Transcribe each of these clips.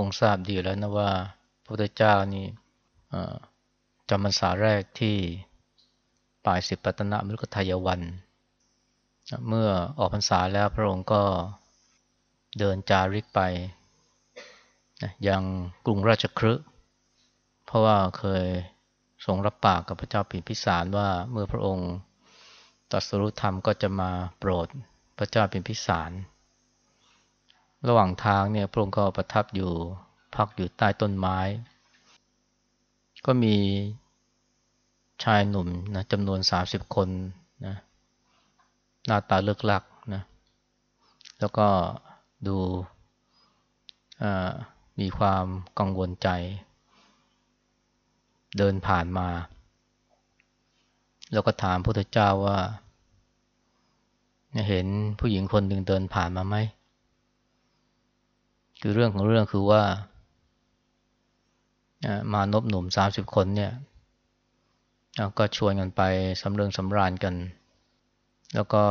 คงทราบดีแล้วนะว่าพระพุทธเจ้านี่จำพรรษาแรกที่ป่ายสิบปัตนะมฤคทายวัน เมื่อออกพรรษาแล้วพระองค์ก็เดินจาริกไปยังกรุงราชคฤห์เพราะว่าเคยทรงรับปากกับพระเจ้าปิ่นพิสารว่าเมื่อพระองค์ตรัสรู้ธรรมก็จะมาโปรดพระเจ้าปิ่นพิสาร ระหว่างทางเนี่ยพระองค์ก็ประทับอยู่พักอยู่ใต้ต้นไม้ ก็มีชายหนุ่มนะจำนวนสาสิบคนนะหน้าตาเลือกลักนะแล้วก็ดูมีความกังวลใจ เดินผ่านมา แล้วก็ถามพระพุทธเจ้าว่า เห็นผู้หญิงคนหนึ่งเดินผ่านมาไหม คือเรื่องของเรื่องคือว่ามานบหนุ่มสามสิบคนเนี่ยก็ชวนกันไปสำเริงสำราญกัน แล้วก็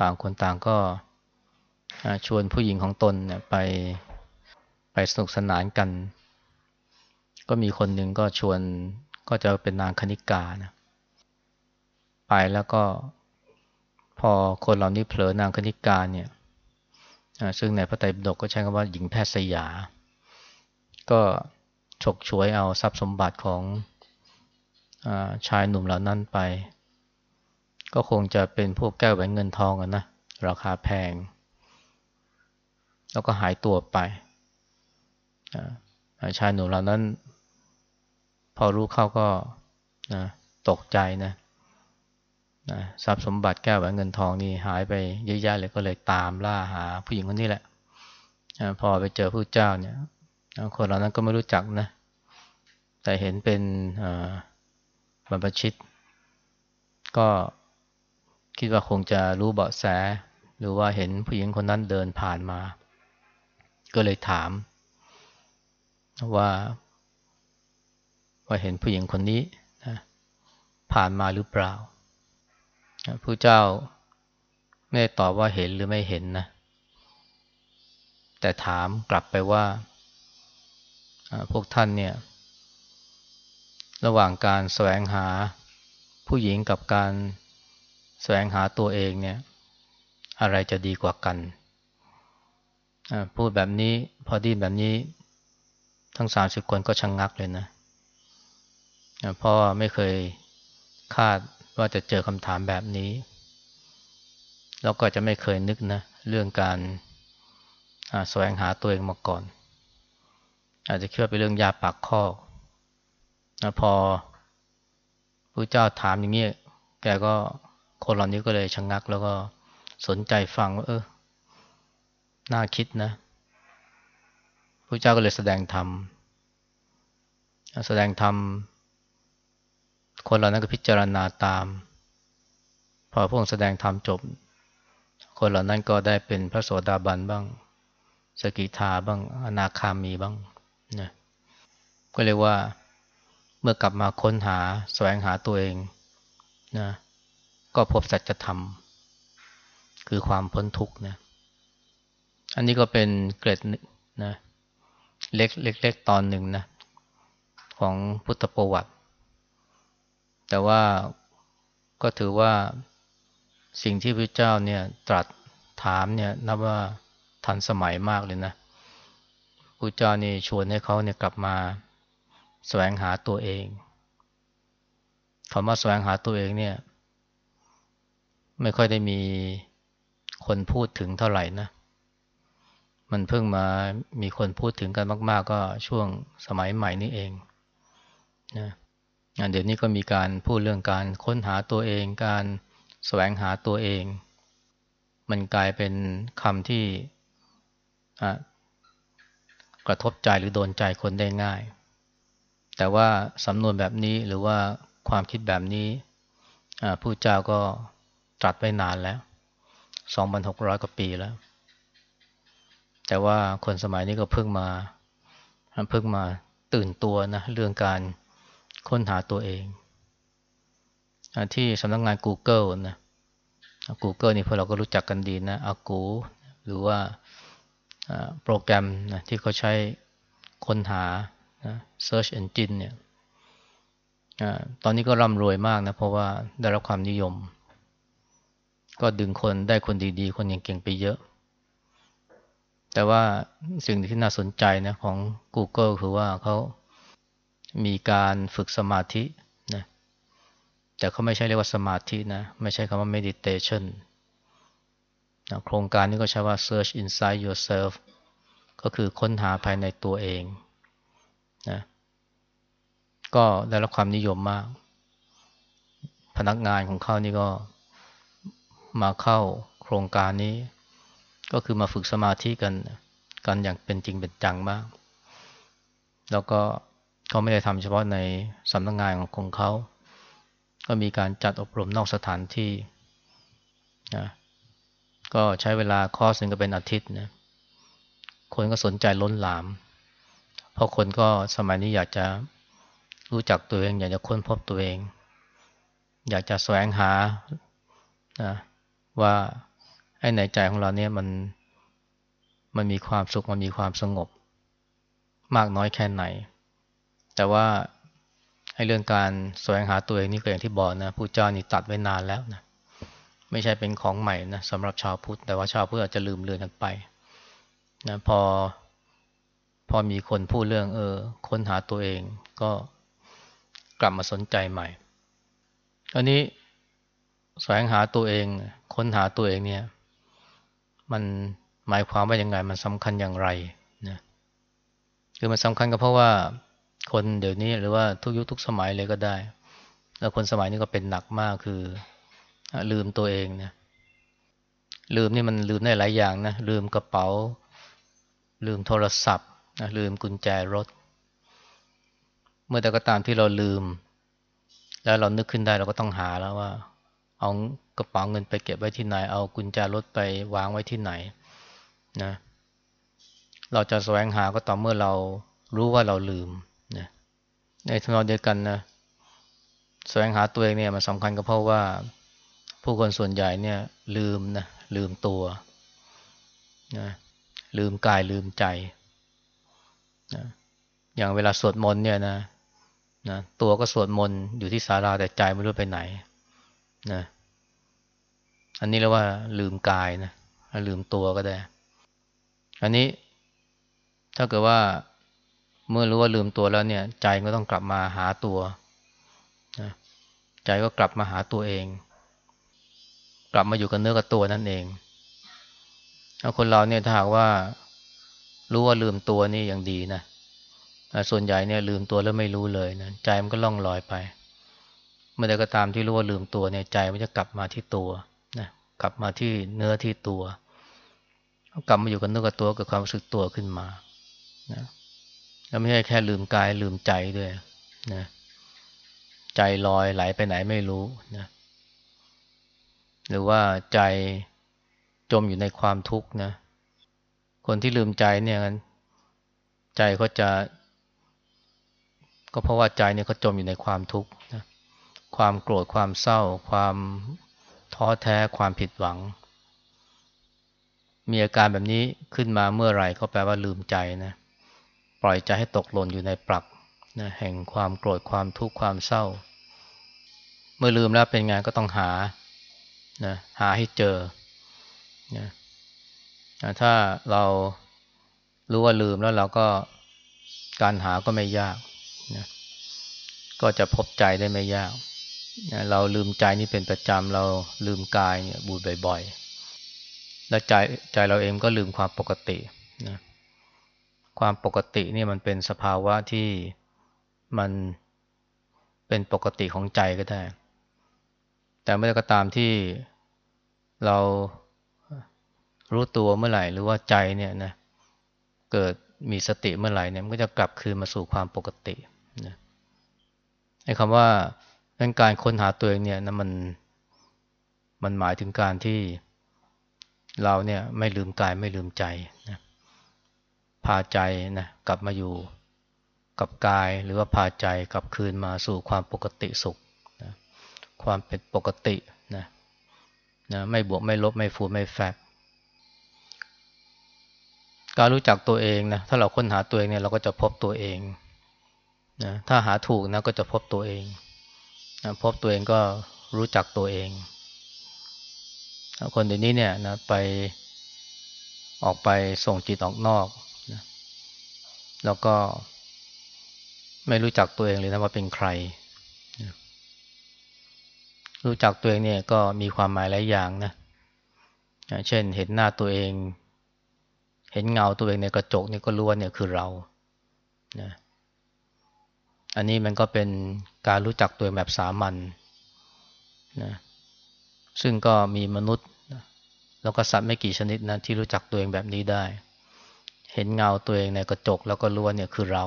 ต่างคนต่างก็ชวนผู้หญิงของตนเนี่ยไปไปสนุกสนานกัน ก็มีคนหนึ่งก็ชวนก็จะเป็นนางคณิกานะไปแล้วก็พอคนเหล่านี้เผลอนางคณิกาเนี่ย ซึ่งในพระไตรปิฎกก็ใช้คำว่าหญิงแพทย์สยา ก็ฉกฉวยเอาทรัพย์สมบัติของอชายหนุ่มเหล่านั้นไป ก็คงจะเป็นพวกแก้วแหวนเงินทองกันนะ ราคาแพง แล้วก็หายตัวไป ชายหนุ่มเหล่านั้น พอรู้เข้าก็นะตกใจนะ นะทรัพย์สมบัติแก้วแหวนเงินทองนี่หายไปเยอะแยะเลยก็เลยตามล่าหาผู้หญิงคนนี้แหละพอไปเจอผู้เจ้าเนี่ยคนเหล่านั้นก็ไม่รู้จักนะ แต่เห็นเป็นบรรพชิต ก็คิดว่าคงจะรู้เบาะแส หรือว่าเห็นผู้หญิงคนนั้นเดินผ่านมา ก็เลยถาม ว่า ว่าเห็นผู้หญิงคนนี้นะผ่านมาหรือเปล่า ผู้เจ้าไม่ตอบว่าเห็นหรือไม่เห็นนะ แต่ถามกลับไปว่า พวกท่านเนี่ย ระหว่างการแสวงหาผู้หญิงกับการแสวงหาตัวเองเนี่ย อะไรจะดีกว่ากัน พูดแบบนี้พอดีแบบนี้ทั้งสามสิบคนก็ชะงงักเลยนะเพราะไม่เคยคาด ว่าจะเจอคำถามแบบนี้ แล้วก็จะไม่เคยนึกนะ เรื่องการแสวงหาตัวเองมาก่อน อาจจะคิดว่าเป็นเรื่องยาปากข้อนะพอพระเจ้าถามอย่างนี้แกก็คนเหล่านี้ก็เลยชะงงัก แล้วก็สนใจฟังว่าเออน่าคิดนะพระเจ้าก็เลยแสดงธรรมแสดงธรรม คนเหล่านั้นก็พิจารณาตาม พอพระองค์แสดงธรรมจบ คนเหล่านั้นก็ได้เป็นพระโสดาบันบ้าง สกิทาบ้าง อนาคามีบ้างนะก็เรียกว่าเมื่อกลับมาค้นหาแสวงหาตัวเองนะก็พบสัจธรรม คือความพ้นทุกข์นะอันนี้ก็เป็นเกร็ดนะเล็กเล็กๆตอนหนึ่งนะของพุทธประวัติ แต่ว่าก็ถือว่าสิ่งที่พระเจ้าเนี่ยตรัสถามเนี่ยนับว่าทันสมัยมากเลยนะพระเจ้านี่ชวนให้เขาเนี่ยกลับมาแสวงหาตัวเองคำว่าแสวงหาตัวเองเนี่ย ไม่ค่อยได้มีคนพูดถึงเท่าไหร่นะ มันเพิ่งมามีคนพูดถึงกันมาก ๆ ก็ช่วงสมัยใหม่นี้เองนะเเดี๋ยวนี้ก็มีการพูดเรื่องการค้นหาตัวเอง การแสวงหาตัวเอง มันกลายเป็นคำที่กระทบใจหรือโดนใจคนได้ง่าย แต่ว่าสำนวนแบบนี้หรือว่าความคิดแบบนี้ผู้เจ้าก็ตรัสไว้นานแล้ว 2,600 กว่าปีแล้ว แต่ว่าคนสมัยนี้ก็เพิ่งมาเพิ่งมาตื่นตัวนะเรื่องการ ค้นหาตัวเอง ที่สำนักงงาน Google นะ Google นี่พวกเราก็รู้จักกันดีนะอากูหรือว่าโปรแกรมนะที่เขาใช้ค้นหานะ search engine เนี่ยตอนนี้ก็ร่ำรวยมากนะ เพราะว่าได้รับความนิยม ก็ดึงคนได้คนดีๆ คนเก่งๆไปเยอะ แต่ว่าสิ่งที่น่าสนใจนะของ Google คือว่าเขา มีการฝึกสมาธินะแต่เขาไม่ใช่เรียกว่าสมาธินะ ไม่ใช่คำว่า meditation นะโครงการนี้ก็ใช้ว่า search inside yourself ก็คือค้นหาภายในตัวเองนะก็ได้รับความนิยมมาก พนักงานของเขานี่ก็มาเข้าโครงการนี้ ก็คือมาฝึกสมาธิกัน กันอย่างเป็นจริงเป็นจังมาก แล้วก็ เขาไม่ได้ทำเฉพาะในสำนักงงานของเขา ก็มีการจัดอบรมนอกสถานที่นะก็ใช้เวลาคอร์สหนึ่งก็เป็นอาทิตย์นะคนก็สนใจล้นหลาม เพราะคนก็สมัยนี้อยากจะรู้จักตัวเอง อยากจะค้นพบตัวเอง อยากจะแสวงหานะว่าไอ้ในใจของเราเนี่ยมันมันมีความสุขมันมีความสงบ มากน้อยแค่ไหน แต่ว่าไอ้เรื่องการแสวงหาตัวเองนี่ก็อย่างที่บอกนะผู้เจ้านี่ตัดไว้นานแล้วนะไม่ใช่เป็นของใหม่นะสำหรับชาวพุทธ แต่ว่าชาวพุทธอาจจะลืมเลือนกันไปนะพอพอมีคนพูดเรื่องเออค้นหาตัวเองก็กลับมาสนใจใหม่อันนี้แสวงหาตัวเอง ค้นหาตัวเองเนี่ย มันหมายความว่ายังไงมันสำคัญอย่างไรนะคือมันสำคัญก็เพราะว่า คนเดี๋ยวนี้หรือว่าทุกยุคทุกสมัยเลยก็ได้ แล้วคนสมัยนี้ก็เป็นหนักมากคือ ลืมตัวเองนะลืมนี่มันลืมได้หลายอย่างนะลืมกระเป๋า ลืมโทรศัพท์นะลืมกุญแจรถ เมื่อแต่ก็ตามที่เราลืม แล้วเรานึกขึ้นได้เราก็ต้องหาแล้วว่า เอากระเป๋าเงินไปเก็บไว้ที่ไหน เอากุญแจรถไปวางไว้ที่ไหนนะเราจะแสวงหาก็ต่อเมื่อเรารู้ว่าเราลืม ในทนองเดียวกันนะแสวงหาตัวเองเนี่ยมันสำคัญก็เพราะว่า ผู้คนส่วนใหญ่เนี่ย ลืมนะลืมตัวนะลืมกายลืมใจนะอย่างเวลาสวดมนต์เนี่ยนะนะตัวก็สวดมนต์อยู่ที่ศาลาแต่ใจไม่รู้ไปไหนนะอันนี้เรียกว่าลืมกายนะลืมตัวก็ได้ อันนี้ถ้าเกิดว่า เมื่อรู้ว่าลืมตัวแล้วเนี่ย ใจก็ต้องกลับมาหาตัวนะใจก็กลับมาหาตัวเอง กลับมาอยู่กับเนื้อกับตัวนั่นเองถ้าคนเราเนี่ยถ้าหากว่ารู้ว่าลืมตัวนี่อย่างดีนะส่วนใหญ่เนี่ยลืมตัวแล้วไม่รู้เลยนะใจมันก็ล่องลอยไป เมื่อใดก็ตามที่รู้ว่าลืมตัวเนี่ยใจมันจะกลับมาที่ตัวนะกลับมาที่เนื้อที่ตัวกลับมาอยู่กับเนื้อกับตัวกับความรู้สึกตัวขึ้นมานะ แล้วไม่ใช่แค่ลืมกายลืมใจด้วยนะใจลอยไหลไปไหนไม่รู้นะหรือว่าใจจมอยู่ในความทุกข์นะ คนที่ลืมใจเนี่ยใจเขาจะ ก็เพราะว่าใจเนี่ยเขาจมอยู่ในความทุกข์นะความโกรธความเศร้า ความท้อแท้ความผิดหวัง มีอาการแบบนี้ขึ้นมาเมื่อไหร่ก็แปลว่าลืมใจนะ ปล่อยใจให้ตกหล่นอยู่ในปลักนะแห่งความโกรธความทุกข์ความเศร้า เมื่อลืมแล้วเป็นไงก็ต้องหานะหาให้เจอนะถ้าเรารู้ว่าลืมแล้วเราก็การหาก็ไม่ยากนะก็จะพบใจได้ไม่ยากนะเราลืมใจนี่เป็นประจำเราลืมกายเนี่ยบูดบ่อย ๆ แล้วใจใจเราเองก็ลืมความปกตินะ ความปกตินี่มันเป็นสภาวะที่มันเป็นปกติของใจก็ได้ แต่เมื่อก็ตามที่เรารู้ตัวเมื่อไหร่ หรือว่าใจเนี่ยนะเกิดมีสติเมื่อไหร่เนี่ยมันก็จะกลับคืนมาสู่ความปกตินะไอ้คำว่าเป็นการค้นหาตัวเองเนี่ยนะมันมันหมายถึงการที่เราเนี่ยไม่ลืมกายไม่ลืมใจนะ พาใจนะกลับมาอยู่กับกายหรือว่าพาใจกลับคืนมาสู่ความปกติสุขความเป็นปกตินะนะไม่บวกไม่ลบไม่ฟูไม่แฟกการรู้จักตัวเองนะถ้าเราค้นหาตัวเองเนี่ยเราก็จะพบตัวเองนะถ้าหาถูกนะก็จะพบตัวเองนะพบตัวเองก็รู้จักตัวเอง คนเดี๋ยวนี้เนี่ยนะไปออกไปส่งจิตออกนอก แล้วก็ไม่รู้จักตัวเองเลยนะว่าเป็นใคร รู้จักตัวเองเนี่ยก็มีความหมายหลายอย่างนะ เช่นเห็นหน้าตัวเอง เห็นเงาตัวเองในกระจกนี่ก็รู้ว่าเนี่ยคือเรานะอันนี้มันก็เป็นการรู้จักตัวแบบสามัญนะ ซึ่งก็มีมนุษย์ แล้วก็สัตว์ไม่กี่ชนิดนะที่รู้จักตัวเองแบบนี้ได้ เห็นเงาตัวเองในกระจกแล้วก็รู้ว่าเนี่ยคือเรา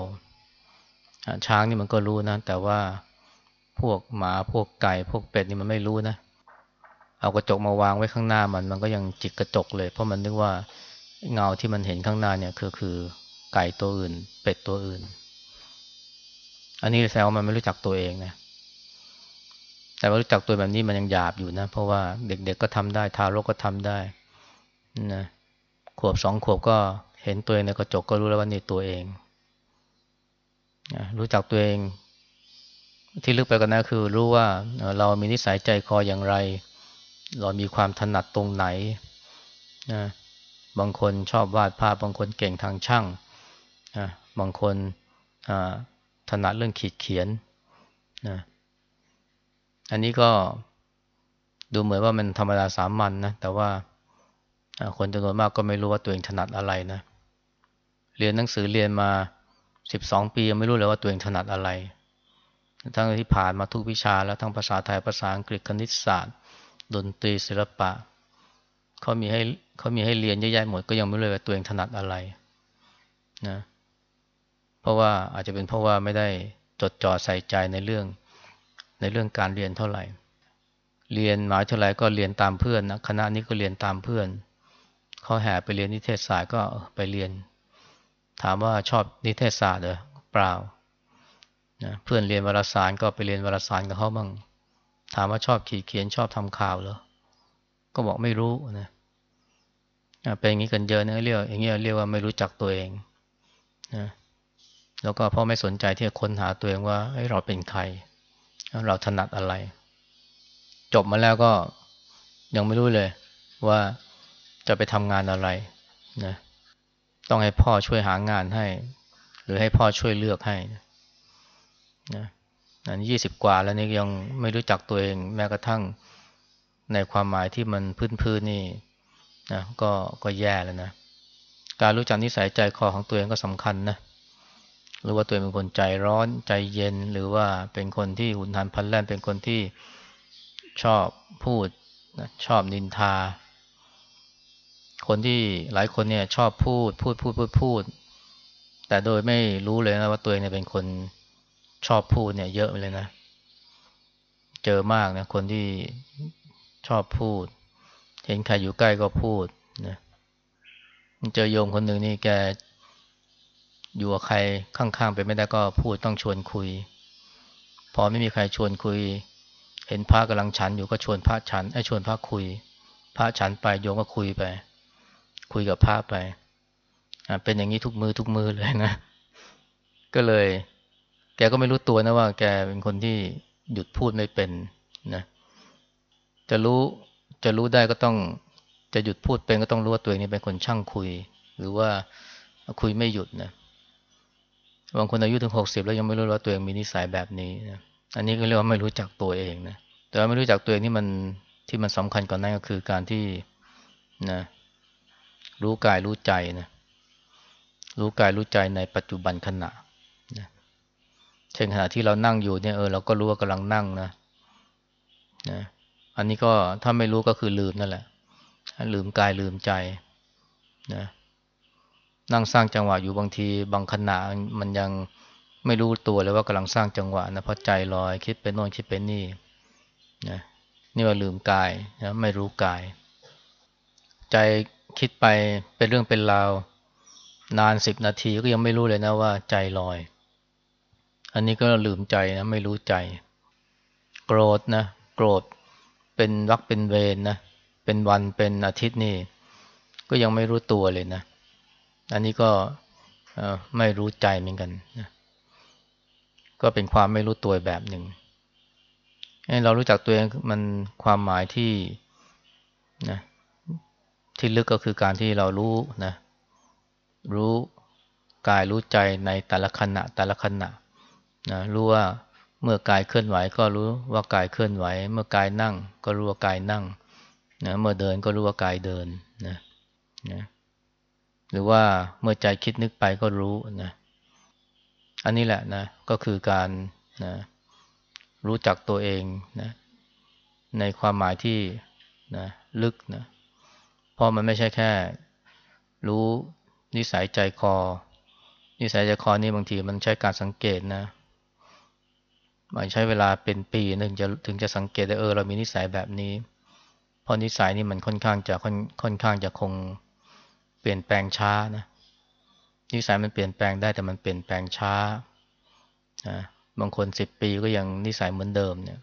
ช้างนี่มันก็รู้นะ แต่ว่าพวกหมาพวกไก่ พวกเป็ดนี่มันไม่รู้นะ เอากระจกมาวางไว้ข้างหน้ามัน มันก็ยังจิกกระจกเลย เพราะมันนึกว่าเงาที่มันเห็นข้างหน้าเนี่ยคือคือไก่ตัวอื่น เป็ดตัวอื่น อันนี้แสดงว่ามันไม่รู้จักตัวเองนะแต่ว่ารู้จักตัวแบบนี้มันยังหยาบอยู่นะ เพราะว่าเด็กๆก็ทำได้ ทารกก็ทำได้นะขวบสองขวบก็ เห็นตัวเองในกระจกก็รู้แล้วว่านี่ตัวเองนะรู้จักตัวเอง ที่ลึกไปกันนคือรู้ว่าเรามีนิสัยใจคออย่างไร เรามีความถนัดตรงไหนนะบางคนชอบวาดภาพ บางคนเก่งทางช่างนะบางคนถนัดเรื่องขีดเขียนนะอันนี้ก็ดูเหมือนว่ามันธรรมดาสามัญนนะแต่ว่าคนจำนวนมากก็ไม่รู้ว่าตัวเองถนัดอะไรนะเเรียนหนังสือเรียนมาสิบสองปียังไม่รู้เลยว่าตัวเองถนัดอะไร ทั้งที่ผ่านมาทุกวิชาแล้วทั้งภาษาไทยภาษาอังกฤษคณิตศาสตร์ ดนตรีศิลปะเขามีให้เขามีให้เรียนเยอะแยะหมดก็ยังไม่รู้เลยว่าตัวเองถนัดอะไรนะเพราะว่าอาจจะเป็นเพราะว่าไม่ได้จดจ่อใส่ใจในเรื่องในเรื่องการเรียนเท่าไหร่ เรียนหมายเท่าไหร่ก็เรียนตามเพื่อนนะคณะนี้ก็เรียนตามเพื่อนเขาแห่ไปเรียนนิเทศศาสตร์ก็ไปเรียน ถามว่าชอบนิเทศศาสตร์เหรอเปล่านะเพื่อนเรียนวารสารก็ไปเรียนวารสารกับเขาบ้างถามว่าชอบขีดเขียนชอบทำข่าวเหรอก็บอกไม่รู้นะเป็นอย่างนี้กันเยอะนะเรียกอย่างเงี้ยเรียกว่าไม่รู้จักตัวเองนะแล้วก็พราะไม่สนใจที่จะค้นหาตัวเองว่าเราเป็นใคร เราถนัดอะไร จบมาแล้วก็ยังไม่รู้เลยว่าจะไปทำงานอะไรนะ ต้องให้พ่อช่วยหางานให้ หรือให้พ่อช่วยเลือกให้นะอันยี่สิบกว่าแล้วนี่ยังไม่รู้จักตัวเอง แม้กระทั่งในความหมายที่มันพื้นๆนี่นะก็ก็แย่แล้วนะการรู้จักนิสัยใจคอของตัวเองก็สำคัญนะหรือว่าตัวเองเป็นคนใจร้อนใจเย็น หรือว่าเป็นคนที่หุนหันพันแล่นเป็นคนที่ชอบพูดนะชอบนินทา คนที่หลายคนเนี่ยชอบพูดพูดพูดพูดพูด แต่โดยไม่รู้เลยนะว่าตัวเองเนี่ยเป็นคนชอบพูดเนี่ยเยอะเลยนะ เจอมากนะคนที่ชอบพูด เห็นใครอยู่ใกล้ก็พูดนะเจอโยมคนหนึ่งนี่แกอยู่กับใครข้างๆไปไม่ได้ก็พูดต้องชวนคุย พอไม่มีใครชวนคุย เห็นพระกำลังฉันอยู่ก็ชวนพระฉันไอ้ชวนพระคุย พระฉันไปโยมก็คุยไป คุยกับพระไปเป็นอย่างนี้ทุกมือทุกมือเลยนะ ก็เลย แกก็ไม่รู้ตัวนะว่า แกเป็นคนที่หยุดพูดไม่เป็นนะ จะรู้จะรู้ได้ก็ต้อง จะหยุดพูดเป็นก็ต้องรู้ว่าตัวเองนี่เป็นคนช่างคุย หรือว่าคุยไม่หยุดนะบางคนอายุถึงหกสิบแล้วยังไม่รู้ว่าตัวเองมีนิสัยแบบนี้นะอันนี้ก็เรียกว่าไม่รู้จักตัวเองนะแต่ว่าไม่รู้จักตัวเองที่มันที่มันสำคัญกว่านั้นก็คือการที่นะ รู้กายรู้ใจนะรู้กายรู้ใจในปัจจุบันขณะนะเช่นขณะที่เรานั่งอยู่เนี่ยเออเราก็รู้ว่ากำลังนั่งนะนะอันนี้ก็ถ้าไม่รู้ก็คือลืมนั่นแหละ ลืมกายลืมใจนะนั่งสร้างจังหวะอยู่บางทีบางขณะมันยังไม่รู้ตัวเลยว่ากำลังสร้างจังหวะนะเพราะใจลอยคิดไปโน่นคิดไปนี่นะนี่ว่าลืมกายนะไม่รู้กาย ใจ คิดไปเป็นเรื่องเป็นราวนานสิบนาทีก็ยังไม่รู้เลยนะว่าใจลอย อันนี้ก็ลืมใจนะไม่รู้ใจ โกรธนะโกรธเป็นวักเป็นเวรนนะเป็นวันเป็นอาทิตย์นี่ก็ยังไม่รู้ตัวเลยนะ อันนี้ก็ไม่รู้ใจเหมือนกันนะก็เป็นความไม่รู้ตัวแบบหนึ่งให้เรารู้จักตัวเองมันความหมายที่นะ ที่ลึกก็คือการที่เรารู้นะรู้กายรู้ใจในแต่ละขณะแต่ละขณะนะรู้ว่าเมื่อกายเคลื่อนไหวก็รู้ว่ากายเคลื่อนไหว เมื่อกายนั่งก็รู้ว่ากายนั่งนะเมื่อเดินก็รู้ว่ากายเดินนะนะหรือว่าเมื่อใจคิดนึกไปก็รู้นะอันนี้แหละนะก็คือการนะรู้จักตัวเองนะในความหมายที่นะลึกนะ เพราะมันไม่ใช่แค่ รู้นิสัยใจคอ นิสัยใจคอนี่บางทีมันใช้การสังเกตนะมันใช้เวลาเป็นปีหนึ่งจะถึงจะสังเกตได้เออเรามีนิสัยแบบนี้ เพราะนิสัยนี่มันค่อนข้างจะค่อนค่อนข้างจะคงเปลี่ยนแปลงช้านะนิสัยมันเปลี่ยนแปลงได้แต่มันเปลี่ยนแปลงช้านะบางคนสิบปีก็ยังนิสัยเหมือนเดิมเนี่ย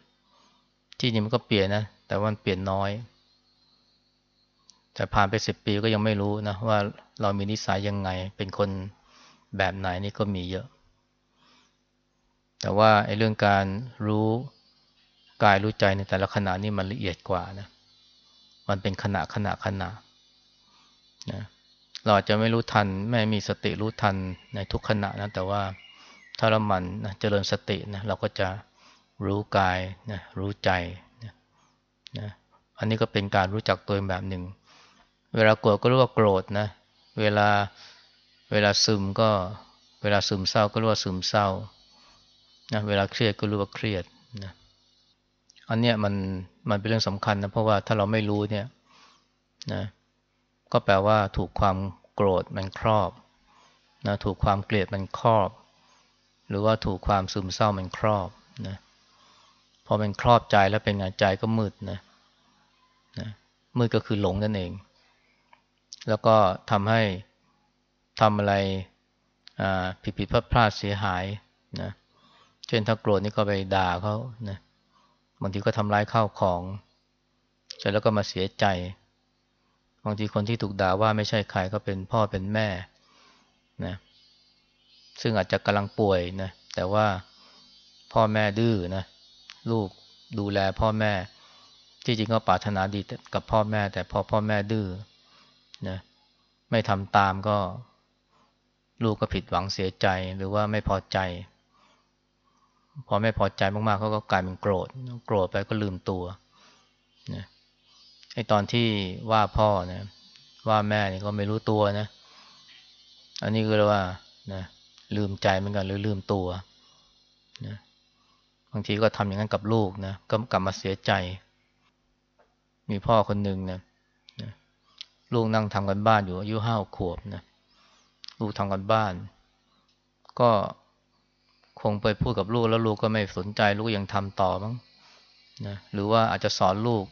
ที่จริงมันก็เปลี่ยนนะแต่ว่ามันเปลี่ยนน้อย แต่ผ่านไปสิบปีก็ยังไม่รู้นะว่าเรามีนิสัยยังไง เป็นคนแบบไหนนี่ก็มีเยอะ แต่ว่าไอ้เรื่องการรู้กายรู้ใจในแต่ละขณะนี่มันละเอียดกว่านะ มันเป็นขณะขณะขณะนะเราจะไม่รู้ทันไม่มีสติรู้ทันในทุกขณะนะแต่ว่าถ้าเรามันนะเจริญสตินะเราก็จะรู้กายนะรู้ใจนะนะอันนี้ก็เป็นการรู้จักตัวเองแบบหนึ่ง เวลาโกรธก็รู้ว่าโกรธนะ เวลาเวลาซึมก็ เวลาซึมเศร้าก็รู้ว่าซึมเศร้านะเวลาเครียดก็รู้ว่าเครียดนะอันเนี้ยมันมันเป็นเรื่องสำคัญนะเพราะว่าถ้าเราไม่รู้เนี่ยนะก็แปลว่าถูกความโกรธมันครอบนะถูกความเกลียดมันครอบ หรือว่าถูกความซึมเศร้ามันครอบนะพอมันครอบใจแล้วเป็นไงใจก็มืดนะนะมืดก็คือหลงนั่นเอง แล้วก็ทำให้ทำอะไรผิดผิดพลาดพลาดเสียหายนะเช่นถ้าโกรธนี่ก็ไปด่าเขานะบางทีก็ทำร้ายข้าวของเสร็จแล้วก็มาเสียใจบางทีคนที่ถูกด่าว่าไม่ใช่ใครก็เป็นพ่อเป็นแม่นะซึ่งอาจจะกำลังป่วยนะแต่ว่าพ่อแม่ดื้อนะลูกดูแลพ่อแม่ที่จริงก็ปรารถนาดีกับพ่อแม่ แต่พอพ่อแม่ดื้อ นะไม่ทำตามก็ลูกก็ผิดหวังเสียใจหรือว่าไม่พอใจ พอไม่พอใจมากๆเขาก็กลายเป็นโกรธ โกรธไปก็ลืมตัวนะไอตอนที่ว่าพ่อนะว่าแม่นี่ก็ไม่รู้ตัวนะ อันนี้ก็เรียกว่านะลืมใจเหมือนกันหรือลืมตัวนะบางทีก็ทำอย่างนั้นกับลูกนะก็กลับมาเสียใจ มีพ่อคนหนึ่งนะนะ ลูกนั่งทำกันบ้านอยู่อายุห้าขวบนะลูกทำกันบ้าน ก็คงไปพูดกับลูกแล้วลูกก็ไม่สนใจลูกยังทำต่อมั้งนะหรือว่าอาจจะสอนลูก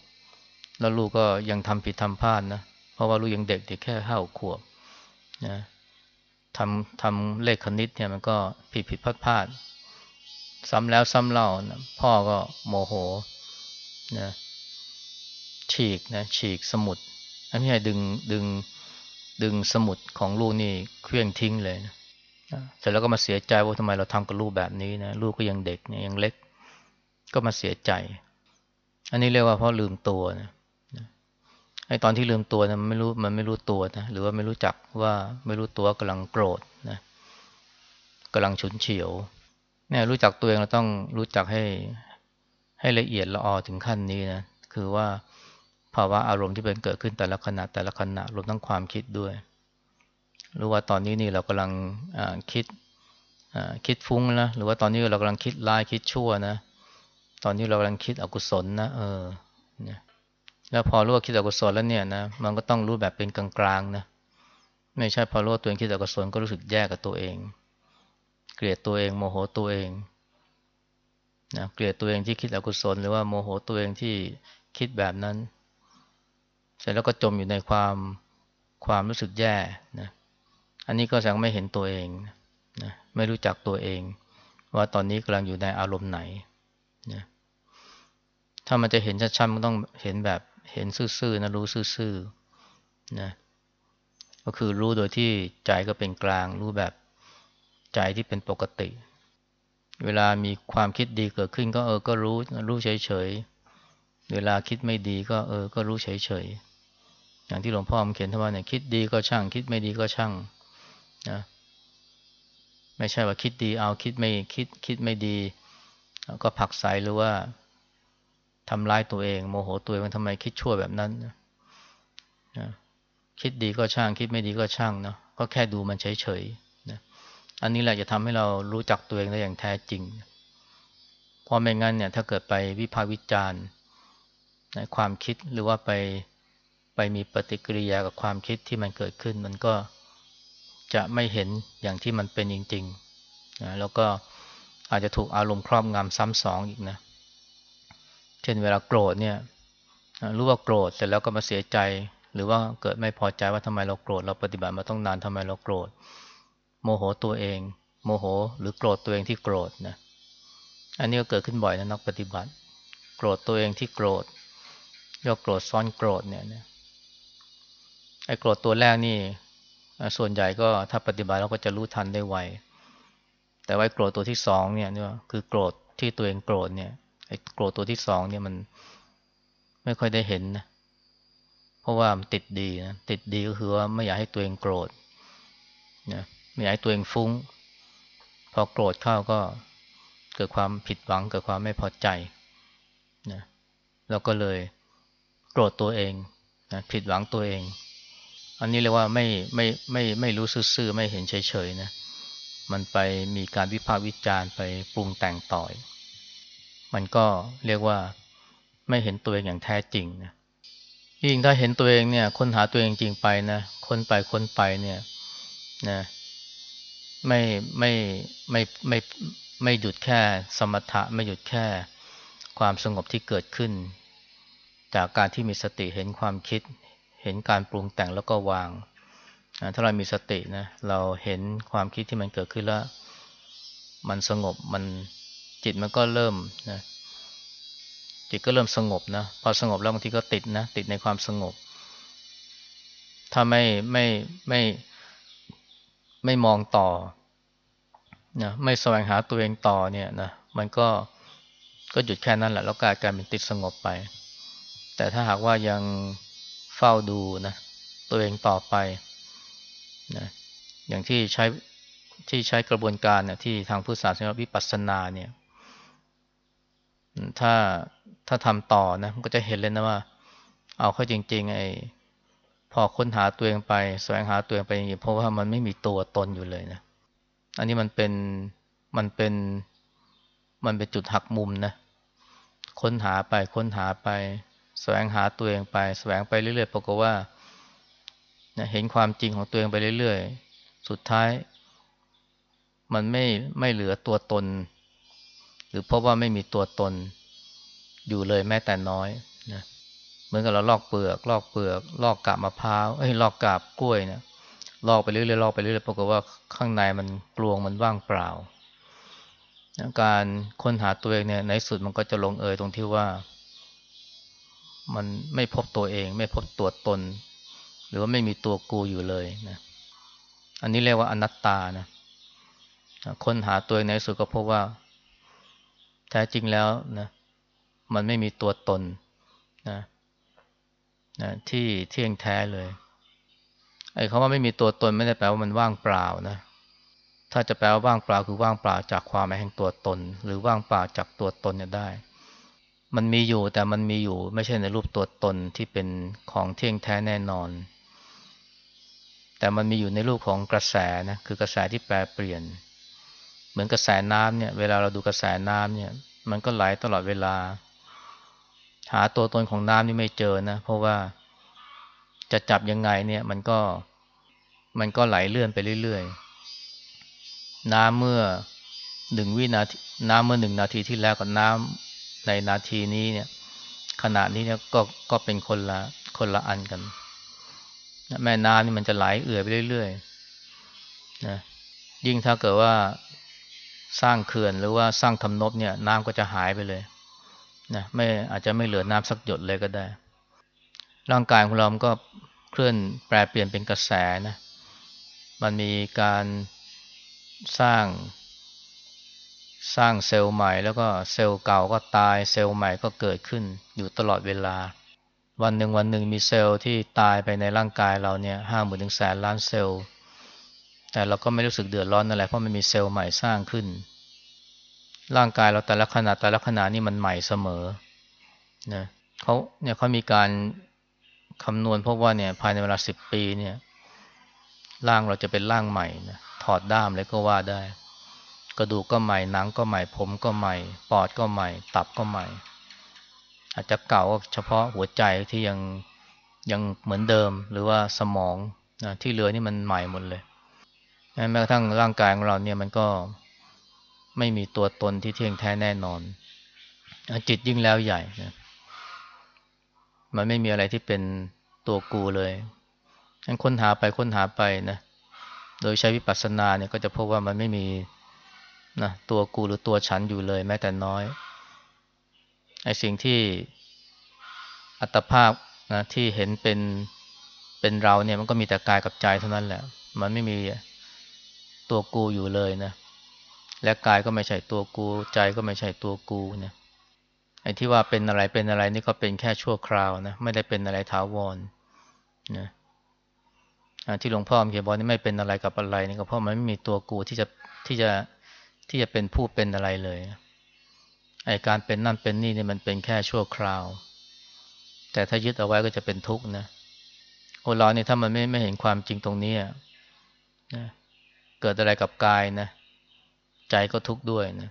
แล้วลูกก็ยังทำผิดทำพลาดนะเพราะว่าลูกยังเด็กเด็กแค่ห้าขวบนะทำทำเลขคณิตเนี่ยมันก็ผิดผิดพลาดพลาดซ้ำแล้วซ้ำเล่านะพ่อก็โมโหนะฉีกนะฉีกสมุด ไม่ใช่ดึงดึงดึงสมุดของลูกนี่เคลื่องทิ้งเลยนะเสร็จแล้วก็มาเสียใจว่าทำไมเราทำกับลูกแบบนี้นะลูกก็ยังเด็กเนี่ยยังเล็ก ก็มาเสียใจ อันนี้เรียกว่าเพราะลืมตัวนะไอตอนที่ลืมตัวนะมันไม่รู้มันไม่รู้ตัวนะหรือว่าไม่รู้จักว่าไม่รู้ตัวกำลังโกรธนะกำลังฉุนเฉียวเนี่ยรู้จักตัวเองเราต้องรู้จักให้ให้ละเอียดละออถึงขั้นนี้นะคือว่า ภาวะอารมณ์ที่เป็นเกิดขึ้นแต่ละขณะแต่ละขณะรวมทั้งความคิดด้วยรู้ว่าตอนนี้นี่เรากำลังคิดคิดฟุ้งนะหรือว่าตอนนี้เรากำลังคิดร้ายคิดชั่วนะ ตอนนี้เรากำลังคิดอกุศลนะเออเนี่ยแล้วพอรู้ว่าคิดอกุศลแล้วเนี่ยนะมันก็ต้องรู้แบบเป็นกลางๆนะไม่ใช่พอรู้ว่าตัวเองคิดอกุศลก็รู้สึกแย่กับตัวเอง เกลียดตัวเองโมโหตัวเองนะเกลียดตัวเองที่คิดอกุศลหรือว่าโมโหตัวเองที่คิดแบบนั้น เสร็จแล้วก็จมอยู่ในความความรู้สึกแย่นะอันนี้ก็แสดงไม่เห็นตัวเองนะไม่รู้จักตัวเอง ว่าตอนนี้กำลังอยู่ในอารมณ์ไหนนะถ้ามันจะเห็นชัดๆมันต้องเห็นแบบเห็นซื่อๆนะรู้ซื่อๆนะก็คือรู้โดยที่ใจก็เป็นกลาง รู้แบบใจที่เป็นปกติ เวลามีความคิดดีเกิดขึ้นก็เออก็รู้รู้เฉยเฉยเวลาคิดไม่ดีก็เออก็รู้เฉยเฉย อย่างที่หลวงพ่อมเขียนท่านว่าเนี่ยคิดดีก็ช่าง คิดไม่ดีก็ช่างนะไม่ใช่ว่าคิดดีเอาคิดไม่คิดคิดไม่ดี ก็ผักใสหรือว่าทำร้ายตัวเอง โมโหตัวเองทำไมคิดชั่วแบบนั้นนะคิดดีก็ช่าง คิดไม่ดีก็ช่างเนาะก็แค่ดูมันเฉยๆนะอันนี้แหละจะทำให้เรารู้จักตัวเองได้อย่างแท้จริงเพราะไม่งั้นเนี่ยถ้าเกิดไปวิพากษ์วิจารณ์ในความคิดหรือว่าไป มีปฏิกิริยากับความคิดที่มันเกิดขึ้น มันก็จะไม่เห็นอย่างที่มันเป็นจริงๆนะแล้วก็อาจจะถูกอารมณ์ครอบงำซ้ำสองอีกนะ เช่นเวลาโกรธเนี่ยรู้ว่าโกรธเสร็จแล้วก็มาเสียใจ หรือว่าเกิดไม่พอใจว่าทำไมเราโกรธเราปฏิบัติมาต้องนานทำไมเราโกรธ โมโหตัวเอง โมโห หรือโกรธตัวเองที่โกรธนะอันนี้ก็เกิดขึ้นบ่อยนะนักปฏิบัติ โกรธตัวเองที่โกรธเรียกโกรธซ้อนโกรธเนี่ย ไอ้โกรธตัวแรกนี่ ส่วนใหญ่ก็ถ้าปฏิบัติเราก็จะรู้ทันได้ไว แต่ว่าโกรธตัวที่สองเนี่ยคือโกรธที่ตัวเองโกรธเนี่ยไอ้โกรธตัวที่สองเนี่ยมันไม่ค่อยได้เห็นนะ เพราะว่ามันติดดีนะติดดีก็คือว่าไม่อยากให้ตัวเองโกรธนะไม่อยากให้ตัวเองฟุ้ง พอโกรธเข้าก็เกิดความผิดหวังเกิดความไม่พอใจนะแล้วก็เลยโกรธตัวเองนะผิดหวังตัวเอง อันนี้เรียกว่าไม่ไม่ไม่ไม่รู้ซื่อไม่เห็นเฉยๆนะ มันไปมีการวิพากษ์วิจารณ์ไปปรุงแต่งต่อย มันก็เรียกว่าไม่เห็นตัวเองอย่างแท้จริงนะยิ่งถ้าเห็นตัวเองเนี่ยค้นหาตัวเองจริงไปนะค้นไปค้นไปเนี่ยนะไม่ไม่ไม่ไม่ไม่หยุดแค่สมถะไม่หยุดแค่ความสงบที่เกิดขึ้น จากการที่มีสติเห็นความคิด เห็นการปรุงแต่งแล้วก็วางถ้าเรามีสตินะเราเห็นความคิดที่มันเกิดขึ้นแล้ว มันสงบมันจิตมันก็เริ่มนะจิตก็เริ่มสงบนะพอสงบแล้วบางทีก็ติดนะติดในความสงบ ถ้าไม่ไม่ไม่ไม่มองต่อนะไม่แสวงหาตัวเองต่อเนี่ยนะมันก็ก็หยุดแค่นั้นแหละแล้วกลายกลายเป็นติดสงบไป แต่ถ้าหากว่ายัง ฝ้าดูนะตัวเองต่อไปนะอย่างที่ใช้ที่ใช้กระบวนการเนี่ยที่ทางพุทธศาสนาวิปัสสนาเนี่ยถ้าถ้าทำต่อนะมันก็จะเห็นเลยนะว่า เอาเข้าจริงๆไอ้พอค้นหาตัวเองไปแสวงหาตัวเองไปอย่างนี้เพราะว่ามันไม่มีตัวตนอยู่เลยนะอันนี้มันเป็นมันเป็นมันเป็นจุดหักมุมนะค้นหาไปค้นหาไป แสวงหาตัวเองไป แสวงไปเรื่อยๆปรากฏว่าเห็นความจริงของตัวเองไปเรื่อยๆ สุดท้าย มันไม่ไม่เหลือตัวตน หรือเพราะว่าไม่มีตัวตน อยู่เลยแม้แต่น้อยนะเหมือนกับเราลอกเปลือก ลอกเปลือก ลอกกาบมะพร้าวเอ้ยลอกกาบกล้วยเนี่ยลอกไปเรื่อยๆลอกไปเรื่อยๆปรากฏว่าข้างในมันกลวงมันว่างเปล่า การค้นหาตัวเองเนี่ยในสุดมันก็จะลงเอยตรงที่ว่า มันไม่พบตัวเอง ไม่พบตัวตน หรือว่าไม่มีตัวกูอยู่เลยนะอันนี้เรียกว่าอนัตตานะค้นหาตัวในสุดก็พบว่า แท้จริงแล้วนะมันไม่มีตัวตนนะนะที่เที่ยงแท้เลยไอ้คำว่าไม่มีตัวตนไม่ได้แปลว่ามันว่างเปล่านะ ถ้าจะแปลว่าว่างเปล่าคือว่างเปล่าจากความหมายแห่งตัวตน หรือว่างเปล่าจากตัวตนเนี่ยได้ มันมีอยู่แต่มันมีอยู่ไม่ใช่ในรูปตัวตนที่เป็นของเที่ยงแท้แน่นอน แต่มันมีอยู่ในรูปของกระแสนะคือกระแสที่แปรเปลี่ยน เหมือนกระแสน้ำเนี่ยเวลาเราดูกระแสน้ำเนี่ย มันก็ไหลตลอดเวลา หาตัวตนของน้ำนี่ไม่เจอนะ เพราะว่าจะจับยังไงเนี่ยมันก็มันก็ไหลเลื่อนไปเรื่อยๆ น้ำเมื่อหนึ่งวินาทีน้ำเมื่อหนึ่งนาทีที่แล้วกับน้ำ ในนาทีนี้เนี่ย ขณะนี้เนี่ยก็ก็เป็นคนละคนละอันกัน แม่น้ำนี่มันจะไหลเอื่อยไปเรื่อยๆนะยิ่งถ้าเกิดว่าสร้างเขื่อนหรือว่าสร้างทำนบเนี่ย น้ำก็จะหายไปเลยนะไม่อาจจะไม่เหลือน้ำสักหยดเลยก็ได้ ร่างกายของเราก็เคลื่อนแปลเปลี่ยนเป็นกระแสนะมันมีการสร้าง สร้างเซลล์ใหม่แล้วก็เซลล์เก่าก็ตาย เซลล์ใหม่ก็เกิดขึ้นอยู่ตลอดเวลา วันหนึ่งวันหนึ่งมีเซลล์ที่ตายไปในร่างกายเราเนี่ยห้าหมื่นถึงแสนล้านเซลล์ แต่เราก็ไม่รู้สึกเดือดร้อนอะไรเพราะมันมีเซลล์ใหม่สร้างขึ้น ร่างกายเราแต่ละขนาดแต่ละขนาดนี่มันใหม่เสมอนะเขาเนี่ยเขามีการคำนวณพบว่าเนี่ยภายในเวลาสิบปีเนี่ยร่างเราจะเป็นร่างใหม่นะถอดด้ามเลยก็ว่าได้ กระดูกก็ใหม่หนังก็ใหม่ผมก็ใหม่ปอดก็ใหม่ ตับก็ใหม่ อาจจะเก่าเฉพาะหัวใจที่ยังยังเหมือนเดิมหรือว่าสมองนะที่เหลือนี่มันใหม่หมดเลยแม้กระทั่งร่างกายของเราเนี่ยมันก็ไม่มีตัวตนที่เที่ยงแท้แน่นอน จิตยิ่งแล้วใหญ่นะมันไม่มีอะไรที่เป็นตัวกูเลยงั้นค้นหาไปค้นหาไปนะโดยใช้วิปัสสนาเนี่ยก็จะพบว่ามันไม่มี นะตัวกูหรือตัวฉันอยู่เลยแม้แต่น้อยไอ้สิ่งที่อัตภาพนะที่เห็นเป็นเป็นเราเนี่ยมันก็มีแต่กายกับใจเท่านั้นแหละ มันไม่มีตัวกูอยู่เลยนะและกายก็ไม่ใช่ตัวกู ใจก็ไม่ใช่ตัวกูนี่ยไอ้ที่ว่าเป็นอะไรเป็นอะไรนี่ก็เป็นแค่ชั่วคราวนะไม่ได้เป็นอะไรถาวรนะที่หลวงพ่อเขียนบอกนี่ไม่เป็นอะไรกับอะไรนี่ก็เพราะมันไม่มีตัวกูที่จะที่จะ ที่จะเป็นผู้เป็นอะไรเลยไอการเป็นนั่นเป็นนี่เนี่ยมันเป็นแค่ชั่วคราว แต่ถ้ายึดเอาไว้ก็จะเป็นทุกข์นะโอเรานี่ยถ้ามันไม่ไม่เห็นความจริงตรงนี้นะเกิดอะไรกับกายนะ ใจก็ทุกข์ด้วยนะ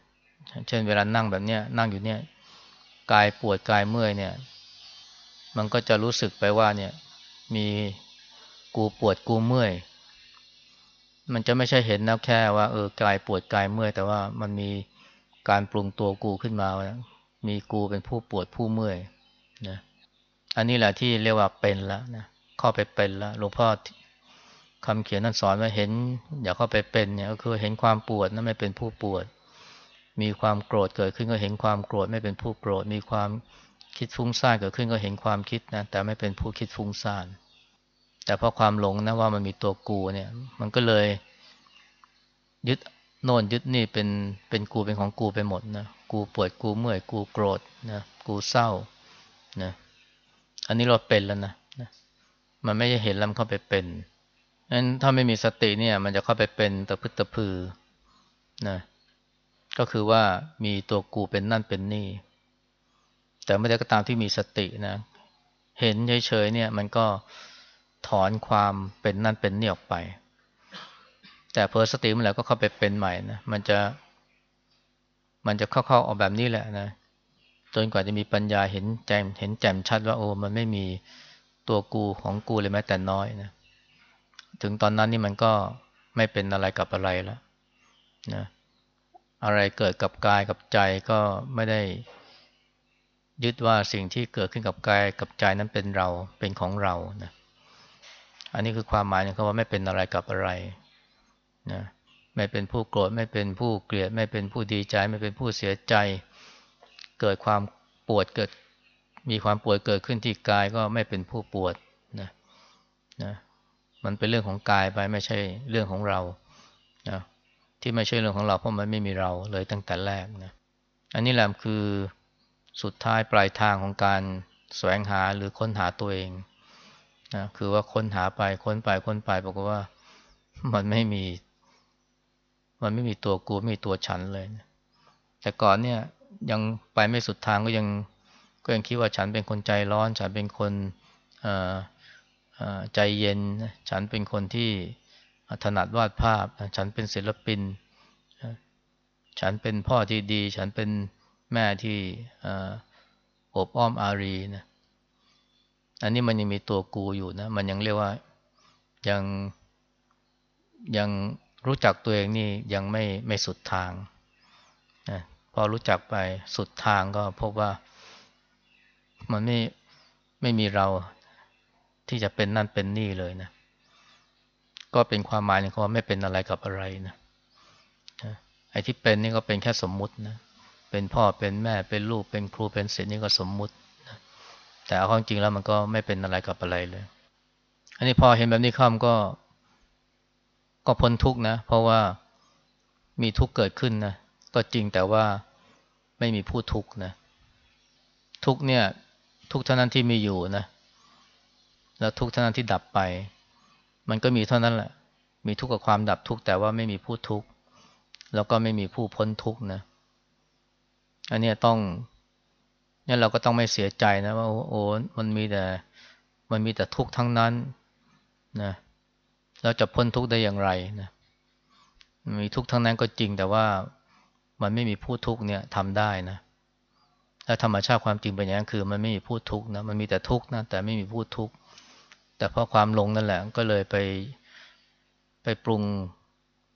เช่นเวลานั่งแบบเนี้ยนั่งอยู่เนี่ยกายปวดกายเมื่อยเนี่ย มันก็จะรู้สึกไปว่าเนี่ย มีกูปวดกูเมื่อย มันจะไม่ใช่เห็นนะแค่ว่าเออกายปวดกายเมื่อย แต่ว่ามันมีการปรุงตัวกูขึ้นมานะมีกูเป็นผู้ปวดผู้เมื่อยนะอันนี้แหละที่เรียกว่าเป็นแล้วนะเข้าไปเป็นแล้วหลวงพ่อคำเขียนนั่นสอนว่าเห็น อย่าเข้าไปเป็นเนี่ยก็คือเห็นความปวดนั้นไม่เป็นผู้ปวด มีความโกรธเกิดขึ้นก็เห็นความโกรธไม่เป็นผู้โกรธ มีความคิดฟุ้งซ่านเกิดขึ้นก็เห็นความคิดนะแต่ไม่เป็นผู้คิดฟุ้งซ่าน แต่เพราะความหลงนะว่ามันมีตัวกูเนี่ย มันก็เลย ยึดโน่นยึดนี่เป็นเป็นกูเป็นของกูไปหมดนะกูปวดกูเมื่อยกูโกรธนะกูเศร้านะอันนี้เราเป็นแล้วนะมันไม่ได้เห็นแล้วมันเข้าไปเป็นนั้นถ้าไม่มีสติเนี่ย มันจะเข้าไปเป็นตะพึตะพือนะก็คือว่ามีตัวกูเป็นนั่นเป็นนี่ แต่ไม่ได้ก็ตามที่มีสตินะ เห็นเฉยๆเนี่ย มันก็ ถอนความเป็นนั่นเป็นนี่ออกไป แต่เพอสติมันแล้วก็เข้าไปเป็นใหม่นะมันจะ มันจะเข้าๆออกแบบนี้แหละนะจนกว่าจะมีปัญญาเห็นแจ่มเห็นแจ่มชัดว่า โอ้มันไม่มีตัวกูของกูเลยแม้แต่น้อยนะถึงตอนนั้นนี่มันก็ไม่เป็นอะไรกับอะไรแล้วนะอะไรเกิดกับกายกับใจก็ไม่ได้ยึดว่าสิ่งที่เกิดขึ้นกับกายกับใจนั้นเป็นเราเป็นของเรานะ อันนี้คือความหมายของเขาว่าไม่เป็นอะไรกับอะไรนะไม่เป็นผู้โกรธไม่เป็นผู้เกลียด ไม่เป็นผู้ดีใจ ไม่เป็นผู้เสียใจ เกิดความปวดเกิด มีความปวดเกิดขึ้นที่กายก็ไม่เป็นผู้ปวดนะนะมันเป็นเรื่องของกายไปไม่ใช่เรื่องของเรานะที่ไม่ใช่เรื่องของเราเพราะมันไม่มีเราเลยตั้งแต่แรกนะอันนี้แหละคือสุดท้ายปลายทางของการแสวงหาหรือค้นหาตัวเอง นะคือว่าค้นหาไปค้นไปค้นไปบอกว่ามันไม่มี มันไม่มีตัวกูไม่มีตัวฉันเลยนะแต่ก่อนเนี่ยยังไปไม่สุดทางก็ยังก็ยังคิดว่าฉันเป็นคนใจร้อน ฉันเป็นคนใจเย็น ฉันเป็นคนที่ถนัดวาดภาพ ฉันเป็นศิลปิน ฉันเป็นพ่อที่ดี ฉันเป็นแม่ที่อบอ้อมอารีนะ อันนี้มันยังมีตัวกูอยู่นะ มันยังเรียกว่ายังยังรู้จักตัวเองนี่ยังไม่ไม่สุดทางนะพอรู้จักไปสุดทางก็พบว่ามันไม่ไม่มีเราที่จะเป็นนั่นเป็นนี่เลยนะ ก็เป็นความหมายของว่าไม่เป็นอะไรกับอะไรนะไอ้ที่เป็นนี่ก็เป็นแค่สมมุตินะ เป็นพ่อเป็นแม่เป็นลูกเป็นครูเป็นศิษย์นี่ก็สมมุติ แต่เอามจริงแล้วมันก็ไม่เป็นอะไรกับอะไรเลย อันนี้พอเห็นแบบนี้ข้ามก็ ก็พ้นทุกนะ เพราะว่ามีทุกเกิดขึ้นนะก็จริงแต่ว่าไม่มีผู้ทุกนะทุกเนี่ย ทุกเท่านั้นที่มีอยู่นะแล้วทุกเท่านั้นที่ดับไป มันก็มีเท่านั้นแหละ มีทุกกับความดับทุกแต่ว่าไม่มีผู้ทุกแล้วก็ไม่มีผู้พ้นทุกนะอันนี้ต้อง นี่ยเราก็ต้องไม่เสียใจนะว่าโอ้มันมีแต่มันมีแต่ทุกข์ทั้งนั้นนะเราจะพ้นทุกข์ได้อย่างไรนะมีทุกข์ทั้งนั้นก็จริงแต่ว่ามันไม่มีผู้ทุกข์เนี่ยทำได้นะและธรรมชาติความจริงเป็นอย่างนั้นคือ มันไม่มีผู้ทุกข์นะมันมีแต่ทุกข์นะแต่ไม่มีผู้ทุกข์แต่เพราะความหลงนั่นแหละก็เลยไปไปปรุง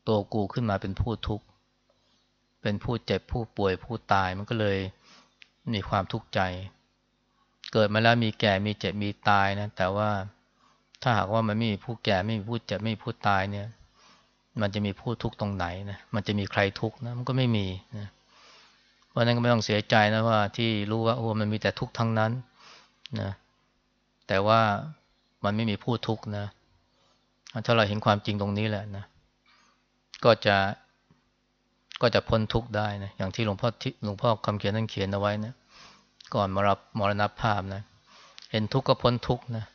ตัวกูขึ้นมาเป็นผู้ทุกข์เป็นผู้เจ็บผู้ป่วยผู้ตายมันก็เลย มีความทุกข์ใจ เกิดมาแล้วมีแก่มีเจ็บมีตายนะแต่ว่าถ้าหากว่ามันไม่มีผู้แก่ไม่มีผู้เจ็บไม่มีผู้ตายเนี่ย มันจะมีผู้ทุกข์ตรงไหนนะมันจะมีใครทุกข์นะมันก็ไม่มีนะเพราะนั้นก็ไม่ต้องเสียใจนะว่า ที่รู้ว่าโอ้มันมีแต่ทุกข์ทั้งนั้นนะแต่ว่ามันไม่มีผู้ทุกข์นะถ้าเราเห็นความจริงตรงนี้แหละนะก็จะ ก็จะพ้นทุกข์ได้นะอย่างที่หลวงพ่อหลวงพ่อคำเขียนนั่นเขียนเอาไว้นะก่อนมารับมรณภาพนะ เห็นทุกข์ก็พ้นทุกข์นะ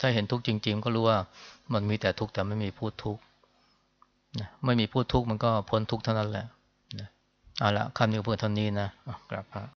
ถ้าเห็นทุกข์จริง ๆ ก็รู้ว่ามันมีแต่ทุกข์แต่ไม่มีผู้ทุกข์นะไม่มีผู้ทุกข์มันก็พ้นทุกข์เท่านั้นแหละนะเอาละคำนี้เพื่อเท่านี้นะกลับพระ